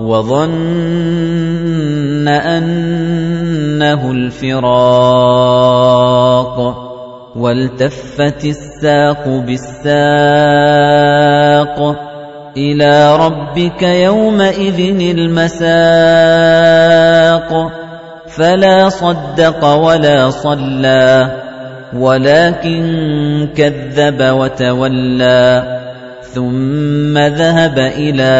وَظَنَّ أَنَّهُ الْفِرَاقُ وَالْتَفَّتِ السَّاقُ بِالسَّاقِ إِلَى رَبِّكَ يَوْمَئِذٍ الْمَسَاقُ فَلَا صَدَّقَ وَلَا صَلَّى وَلَكِن كَذَّبَ وَتَوَلَّى ثُمَّ ذَهَبَ إِلَى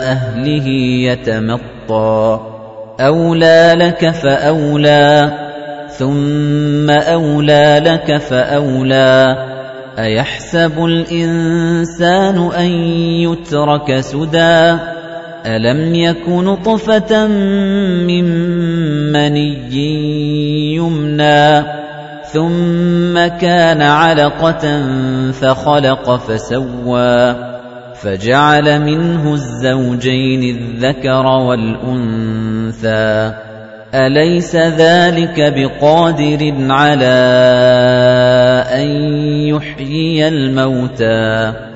أَهْلِهِ يَتَمَطَّىٰ. أَوْلَىٰ لَكَ فَأَوْلَىٰ ثُمَّ أَوْلَىٰ لَكَ فَأَوْلَىٰ. أَيَحْسَبُ الْإِنسَانُ أَن يُتْرَكَ سُدًى؟ أَلَمْ يَكُ نُطْفَةً مِّن مَّنِيٍّ يُمْنَىٰ؟ ثُمَّ كَانَ عَلَقَةً فَخَلَقَ فَسَوَّىٰ فَجَعَلَ مِنْهُ الزَّوْجَيْنِ الذَّكَرَ وَالْأُنثَىٰ. أَلَيْسَ ذَلِكَ بِقَادِرٍ عَلَىٰ أَن يُحْيِيَ الْمَوْتَىٰ؟